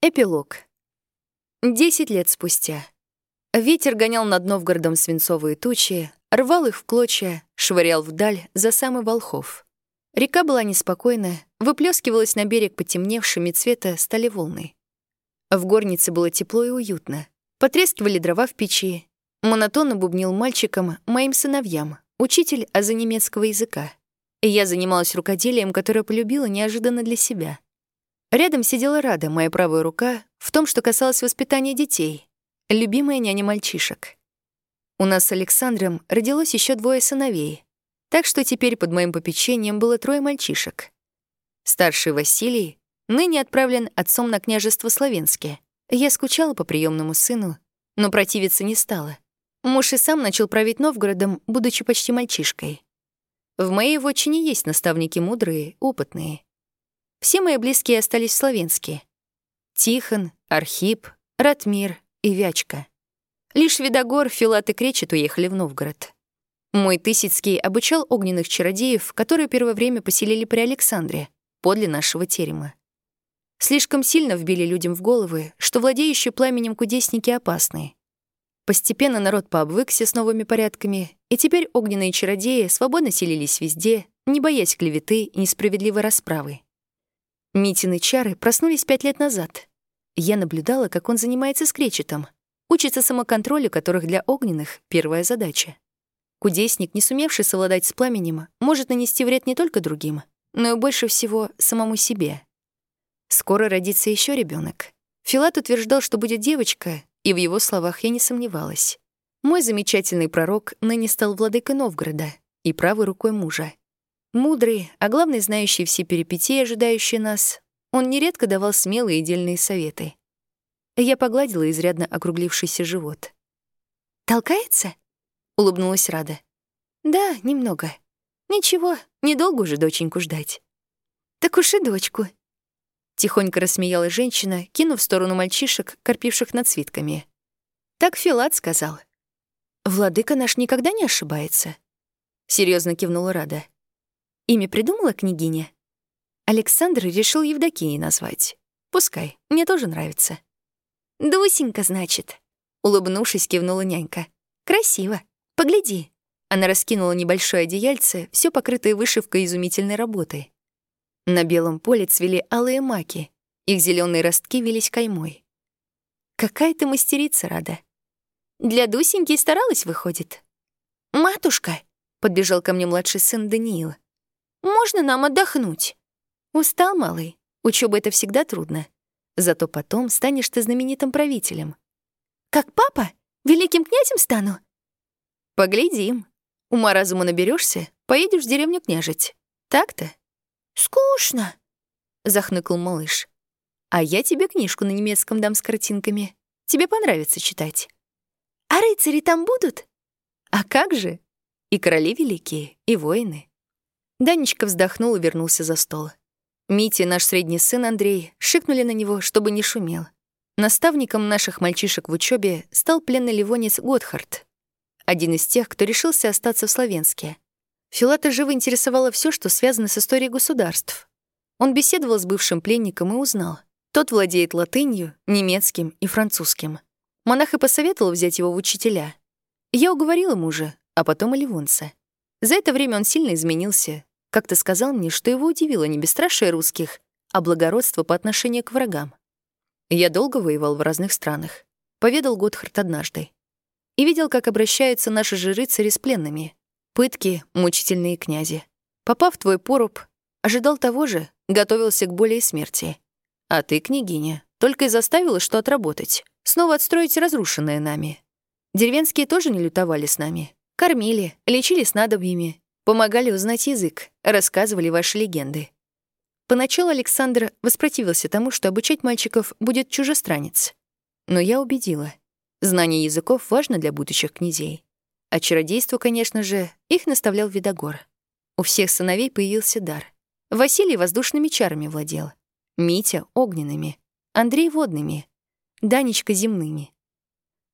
Эпилог. Десять лет спустя. Ветер гонял над Новгородом свинцовые тучи, рвал их в клочья, швырял вдаль за самый Волхов. Река была неспокойна, выплескивалась на берег потемневшими цвета стали волны. В горнице было тепло и уютно. Потрескивали дрова в печи. Монотонно бубнил мальчикам, моим сыновьям, учитель аза немецкого языка. Я занималась рукоделием, которое полюбила неожиданно для себя — Рядом сидела Рада, моя правая рука, в том, что касалось воспитания детей, любимая няня мальчишек. У нас с Александром родилось еще двое сыновей, так что теперь под моим попечением было трое мальчишек. Старший Василий ныне отправлен отцом на княжество Словенское. Я скучала по приемному сыну, но противиться не стала. Муж и сам начал править Новгородом, будучи почти мальчишкой. В моей вотчине есть наставники мудрые, опытные — все мои близкие остались славянские. Тихон, Архип, Ратмир и Вячка. Лишь Видогор, Филат и Кречет уехали в Новгород. Мой Тысяцкий обучал огненных чародеев, которые первое время поселили при Александре, подле нашего терема. Слишком сильно вбили людям в головы, что владеющие пламенем кудесники опасны. Постепенно народ пообвыкся с новыми порядками, и теперь огненные чародеи свободно селились везде, не боясь клеветы и несправедливой расправы. Митины чары проснулись пять лет назад. Я наблюдала, как он занимается с кречетом, учится самоконтролю, которых для огненных — первая задача. Кудесник, не сумевший совладать с пламенем, может нанести вред не только другим, но и больше всего самому себе. Скоро родится еще ребенок. Филат утверждал, что будет девочка, и в его словах я не сомневалась. Мой замечательный пророк ныне стал владыкой Новгорода и правой рукой мужа. Мудрый, а главное, знающий все перипетии, ожидающие нас, он нередко давал смелые и дельные советы. Я погладила изрядно округлившийся живот. «Толкается?» — улыбнулась Рада. «Да, немного. Ничего, недолго уже доченьку ждать». «Так уж и дочку». Тихонько рассмеялась женщина, кинув в сторону мальчишек, корпивших над свитками. Так Филат сказал. «Владыка наш никогда не ошибается», — серьезно кивнула Рада. Имя придумала княгиня? Александр решил Евдокией назвать. Пускай, мне тоже нравится. «Дусенька, значит», — улыбнувшись, кивнула нянька. «Красиво. Погляди». Она раскинула небольшое одеяльце, все покрытое вышивкой изумительной работы. На белом поле цвели алые маки, их зеленые ростки велись каймой. Какая ты мастерица, Рада. Для Дусеньки старалась, выходит. «Матушка», — подбежал ко мне младший сын Даниила. Можно нам отдохнуть?» «Устал, малый. Учеба это всегда трудно. Зато потом станешь ты знаменитым правителем». «Как папа? Великим князем стану?» «Поглядим. Ума разума наберешься, поедешь в деревню княжить. Так-то?» «Скучно», — захныкал малыш. «А я тебе книжку на немецком дам с картинками. Тебе понравится читать». «А рыцари там будут?» «А как же? И короли великие, и воины. Данечка вздохнул и вернулся за стол. Митя, наш средний сын Андрей, шикнули на него, чтобы не шумел. Наставником наших мальчишек в учебе стал пленный ливонец Готхард, один из тех, кто решился остаться в Словенске. Филата живо интересовало все, что связано с историей государств. Он беседовал с бывшим пленником и узнал. Тот владеет латынью, немецким и французским. Монах и посоветовал взять его в учителя. Я уговорила мужа, а потом и ливонца. За это время он сильно изменился, как-то сказал мне, что его удивило не бесстрашие русских, а благородство по отношению к врагам. Я долго воевал в разных странах, поведал Готхард однажды. И видел, как обращаются наши же рыцари с пленными. Пытки, мучительные князи. Попав в твой поруб, ожидал того же, готовился к боли и смерти. А ты, княгиня, только и заставила, что отработать. Снова отстроить разрушенное нами. Деревенские тоже не лютовали с нами. Кормили, лечили снадобьями, Помогали узнать язык, рассказывали ваши легенды. Поначалу Александр воспротивился тому, что обучать мальчиков будет чужестранец. Но я убедила. Знание языков важно для будущих князей. А чародейство, конечно же, их наставлял Видогор. У всех сыновей появился дар. Василий воздушными чарами владел. Митя — огненными. Андрей — водными. Данечка — земными.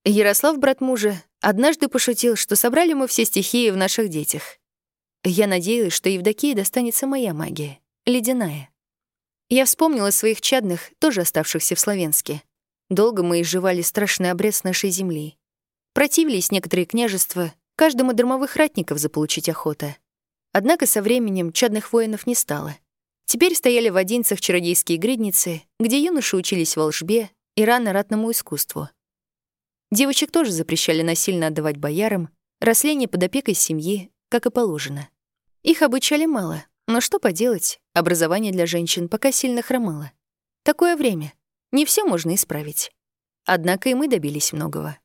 Ярослав, брат мужа, однажды пошутил, что собрали мы все стихии в наших детях — я надеялась, что Евдокии достанется моя магия, ледяная. Я вспомнила своих чадных, тоже оставшихся в Словенске. Долго мы изживали страшный обрез нашей земли. Противились некоторые княжества, каждому дармовых ратников заполучить охота. Однако со временем чадных воинов не стало. Теперь стояли в Одинцах чародейские гридницы, где юноши учились волжбе и рано ратному искусству. Девочек тоже запрещали насильно отдавать боярам, росли под опекой семьи, как и положено. Их обучали мало, но что поделать, образование для женщин пока сильно хромало. Такое время. Не все можно исправить. Однако и мы добились многого.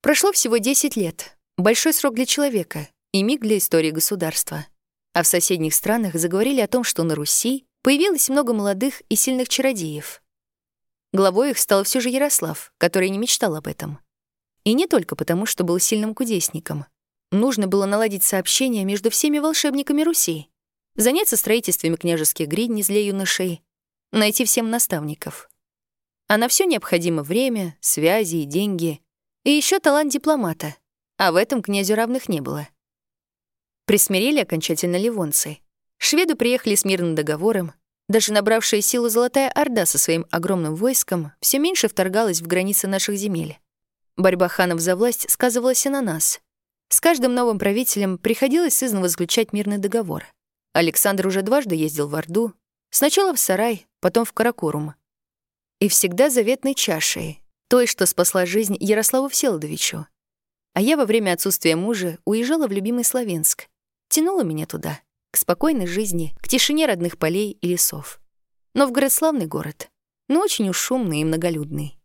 Прошло всего 10 лет. Большой срок для человека и миг для истории государства. А в соседних странах заговорили о том, что на Руси появилось много молодых и сильных чародеев. Главой их стал все же Ярослав, который не мечтал об этом. И не только потому, что был сильным кудесником. Нужно было наладить сообщение между всеми волшебниками Руси, заняться строительствами княжеских гридниц для юношей, найти всем наставников. А на все необходимо время, связи и деньги, и еще талант дипломата, а в этом князю равных не было. Присмирили окончательно ливонцы. Шведы приехали с мирным договором, даже набравшая силу Золотая Орда со своим огромным войском все меньше вторгалась в границы наших земель. Борьба ханов за власть сказывалась и на нас. С каждым новым правителем приходилось сызново заключать мирный договор. Александр уже дважды ездил в Орду, сначала в Сарай, потом в Каракорум. И всегда заветной чашей, той, что спасла жизнь Ярославу Всеволодовичу. А я во время отсутствия мужа уезжала в любимый Славянск. Тянула меня туда, к спокойной жизни, к тишине родных полей и лесов. Но в славный город, но очень уж шумный и многолюдный.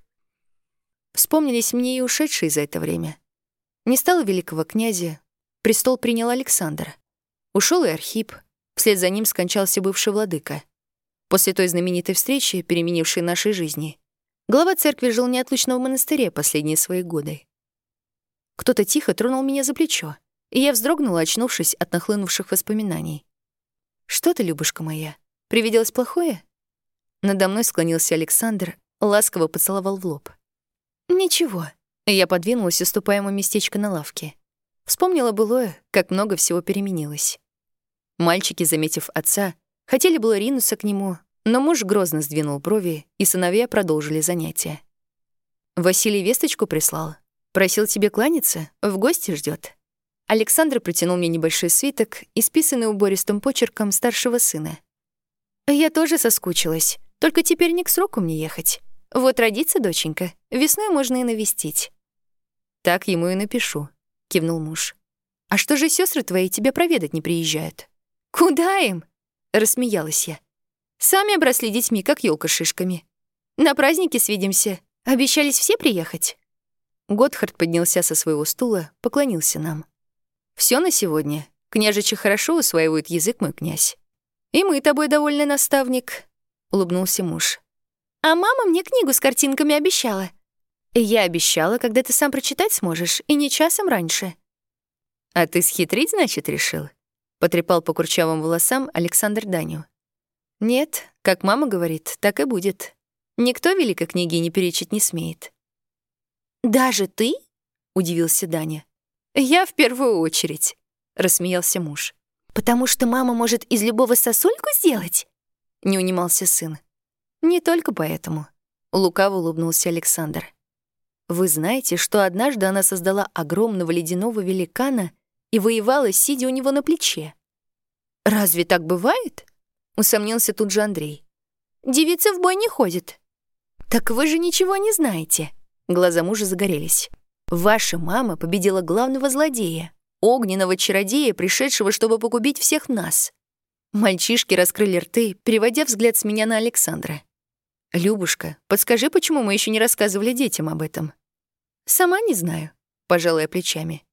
Вспомнились мне и ушедшие за это время. Не стало великого князя, престол принял Александр. Ушел и Архип, Вслед за ним скончался бывший владыка. После той знаменитой встречи, переменившей нашей жизни, глава церкви жил неотлучно в монастыре последние свои годы. Кто-то тихо тронул меня за плечо, и я вздрогнула, очнувшись от нахлынувших воспоминаний. «Что ты, Любушка моя, привиделось плохое?» Надо мной склонился Александр, ласково поцеловал в лоб. «Ничего». Я подвинулась, уступая ему местечко на лавке. Вспомнила былое, как много всего переменилось. Мальчики, заметив отца, хотели было ринуться к нему, но муж грозно сдвинул брови, и сыновья продолжили занятия. «Василий весточку прислал. Просил тебе кланяться, в гости ждет. Александр протянул мне небольшой свиток, исписанный убористым почерком старшего сына. «Я тоже соскучилась, только теперь не к сроку мне ехать. Вот родится доченька, весной можно и навестить». «Так ему и напишу», — кивнул муж. «А что же сестры твои тебя проведать не приезжают?» «Куда им?» — рассмеялась я. «Сами обросли детьми, как елка шишками. На празднике свидимся. Обещались все приехать?» Готхард поднялся со своего стула, поклонился нам. Все на сегодня. Княжичи хорошо усваивают язык, мой князь. И мы тобой довольны, наставник», — улыбнулся муж. «А мама мне книгу с картинками обещала». «Я обещала, когда ты сам прочитать сможешь, и не часом раньше». «А ты схитрить, значит, решил?» Потрепал по курчавым волосам Александр Даню. «Нет, как мама говорит, так и будет. Никто великой книги не перечить не смеет». «Даже ты?» — удивился Даня. «Я в первую очередь», — рассмеялся муж. «Потому что мама может из любого сосульку сделать?» — не унимался сын. «Не только поэтому», — лукаво улыбнулся Александр. «Вы знаете, что однажды она создала огромного ледяного великана и воевала, сидя у него на плече. «Разве так бывает?» — усомнился тут же Андрей. «Девицы в бой не ходят». «Так вы же ничего не знаете». Глаза мужа загорелись. «Ваша мама победила главного злодея, огненного чародея, пришедшего, чтобы погубить всех нас». Мальчишки раскрыли рты, переводя взгляд с меня на Александра. «Любушка, подскажи, почему мы еще не рассказывали детям об этом?» «Сама не знаю», — пожалуя плечами.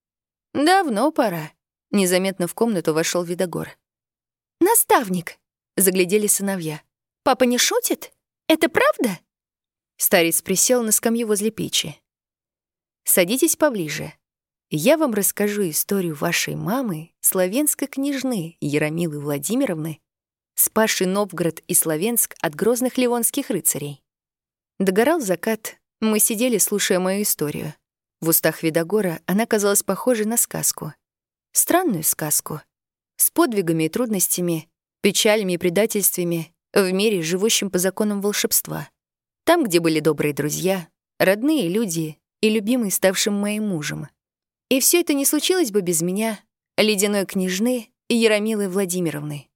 «Давно пора». Незаметно в комнату вошел Видогор. «Наставник!» — заглядели сыновья. «Папа не шутит? Это правда?» Старец присел на скамью возле печи. «Садитесь поближе. Я вам расскажу историю вашей мамы, славянской княжны Яромилы Владимировны, спасшей Новгород и Славянск от грозных ливонских рыцарей». Догорал закат, мы сидели, слушая мою историю. В устах Видогора она казалась похожей на сказку. Странную сказку. С подвигами и трудностями, печалями и предательствами, в мире, живущем по законам волшебства. Там, где были добрые друзья, родные люди и любимый, ставшим моим мужем. И все это не случилось бы без меня, ледяной княжны и Яромилы Владимировны.